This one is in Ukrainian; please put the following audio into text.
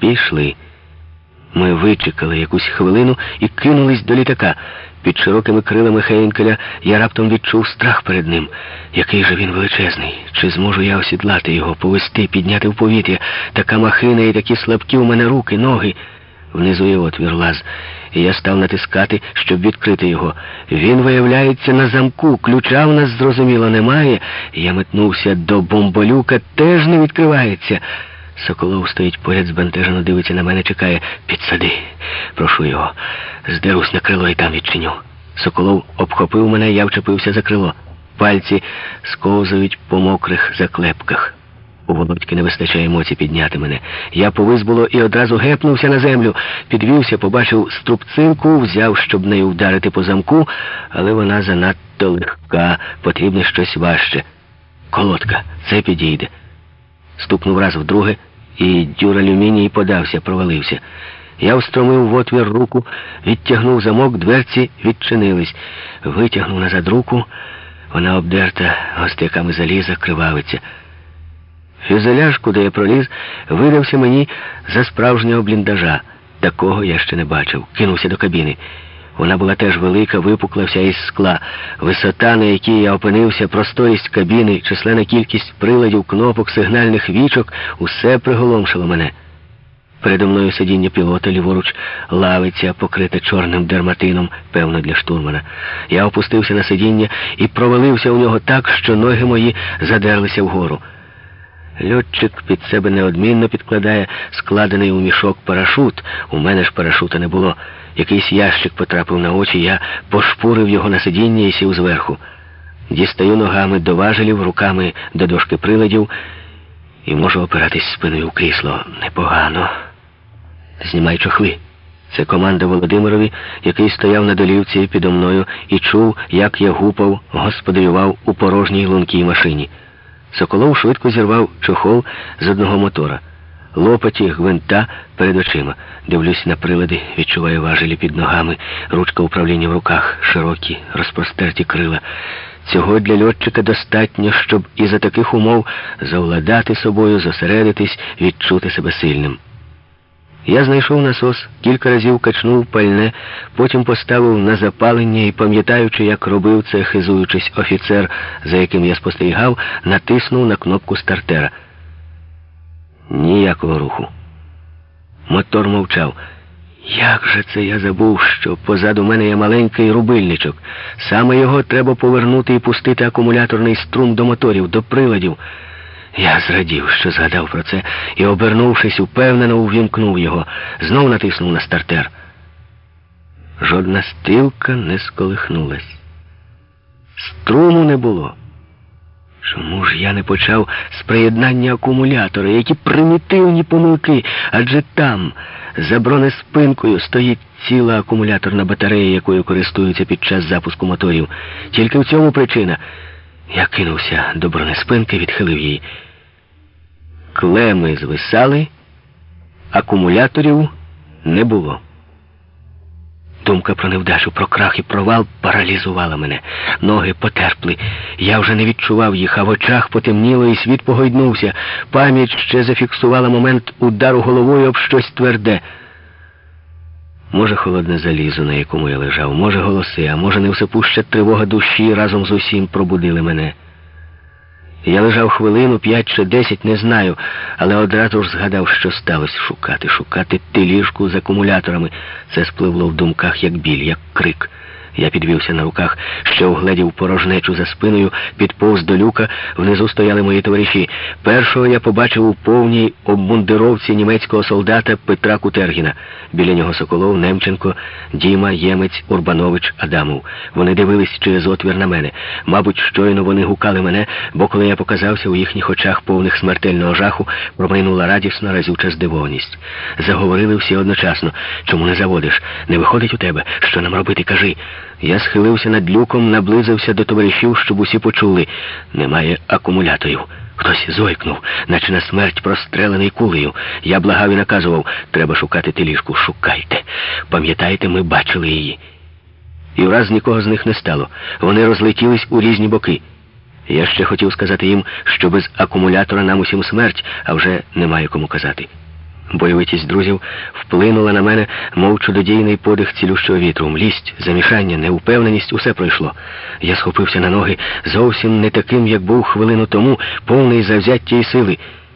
Пішли. Ми вичекали якусь хвилину і кинулись до літака. Під широкими крилами Хейнкеля я раптом відчув страх перед ним. Який же він величезний. Чи зможу я осідлати його, повести, підняти в повітря? Така махина і такі слабкі у мене руки, ноги. Внизу є отвір лаз, і я став натискати, щоб відкрити його. Він виявляється на замку, ключа в нас, зрозуміло, немає. Я метнувся до бомболюка, теж не відкривається. Соколов стоїть поряд, збентежено дивиться на мене, чекає. Підсади. Прошу його. Здерусь на крило і там відчиню. Соколов обхопив мене, я вчепився за крило. Пальці сковзують по мокрих заклепках. У Володьки не вистачає емоцій підняти мене. Я повис було і одразу гепнувся на землю. Підвівся, побачив струбцинку, взяв, щоб нею вдарити по замку, але вона занадто легка, потрібне щось важче. Колодка, це підійде. Стукнув раз вдруге, і дюралюміній подався, провалився. Я встромив в отвір руку, відтягнув замок, дверці відчинились. Витягнув назад руку, вона обдерта гостяками заліза, кривавиться. Фюзеляж, куди я проліз, видався мені за справжнього бліндажа. Такого я ще не бачив. Кинувся до кабіни. Вона була теж велика, випукла вся із скла. Висота, на якій я опинився, просторість кабіни, численна кількість приладів, кнопок, сигнальних вічок усе приголомшило мене. Передо мною сидіння пілота, ліворуч, лавиця, покрита чорним дерматином, певно, для штурмана. Я опустився на сидіння і провалився у нього так, що ноги мої задерлися вгору. Льотчик під себе неодмінно підкладає складений у мішок парашут. У мене ж парашута не було. Якийсь ящик потрапив на очі, я пошпурив його на сидіння і сів зверху. Дістаю ногами до важелів, руками до дошки приладів і можу опиратись спиною в крісло. Непогано. Знімай чохли. Це команда Володимирові, який стояв на долівці підо мною і чув, як я гупав, господарював у порожній лункій машині. Соколов швидко зірвав чохол з одного мотора. Лопаті гвинта перед очима. Дивлюсь на прилади, відчуваю важелі під ногами, ручка управління в руках, широкі, розпростерті крила. Цього для льотчика достатньо, щоб і за таких умов завладати собою, зосередитись, відчути себе сильним. Я знайшов насос, кілька разів качнув пальне, потім поставив на запалення і, пам'ятаючи, як робив це, хизуючись офіцер, за яким я спостерігав, натиснув на кнопку стартера. Ніякого руху. Мотор мовчав. Як же це я забув, що позаду мене є маленький рубильничок. Саме його треба повернути і пустити акумуляторний струм до моторів, до приладів. Я зрадів, що згадав про це, і, обернувшись, упевнено увімкнув його, знов натиснув на стартер. Жодна стрілка не сколихнулась. Струму не було. Чому ж я не почав з приєднання акумулятора? Які примітивні помилки, адже там, за бронеспинкою, стоїть ціла акумуляторна батарея, якою користуються під час запуску моторів. Тільки в цьому причина. Я кинувся до бронеспинки, відхилив її. Клеми звисали, акумуляторів не було. Думка про невдачу, про крах і провал паралізувала мене. Ноги потерпли. Я вже не відчував їх, а в очах потемніло, і світ погойднувся. Пам'ять ще зафіксувала момент удару головою об щось тверде. Може, холодне залізо, на якому я лежав, може, голоси, а може, невсепуща тривога душі разом з усім пробудили мене. Я лежав хвилину, п'ять чи десять, не знаю, але одразу ж згадав, що сталося шукати, шукати тиліжку з акумуляторами. Це спливло в думках, як біль, як крик. Я підвівся на руках, що угледів порожнечу за спиною, підповз до люка, внизу стояли мої товариші. Першого я побачив у повній обмундировці німецького солдата Петра Кутергіна. Біля нього Соколов, Немченко, Діма, Ємець, Урбанович, Адамов. Вони дивились через отвір на мене. Мабуть, щойно вони гукали мене, бо коли я показався у їхніх очах повних смертельного жаху, промайнула радісна разюча здивованість. Заговорили всі одночасно. Чому не заводиш? Не виходить у тебе? Що нам робити? Кажи. Я схилився над люком, наблизився до товаришів, щоб усі почули. Немає акумуляторів. Хтось зойкнув, наче на смерть прострелений кулею. Я благав і наказував, треба шукати теліжку. Шукайте. Пам'ятаєте, ми бачили її. І враз нікого з них не стало. Вони розлетілись у різні боки. Я ще хотів сказати їм, що без акумулятора нам усім смерть, а вже немає кому казати. Бойовитість друзів вплинула на мене, мов чудодійний подих цілющого вітру. Млість, замішання, неупевненість усе пройшло. Я схопився на ноги зовсім не таким, як був хвилину тому, повний завзяття і сили.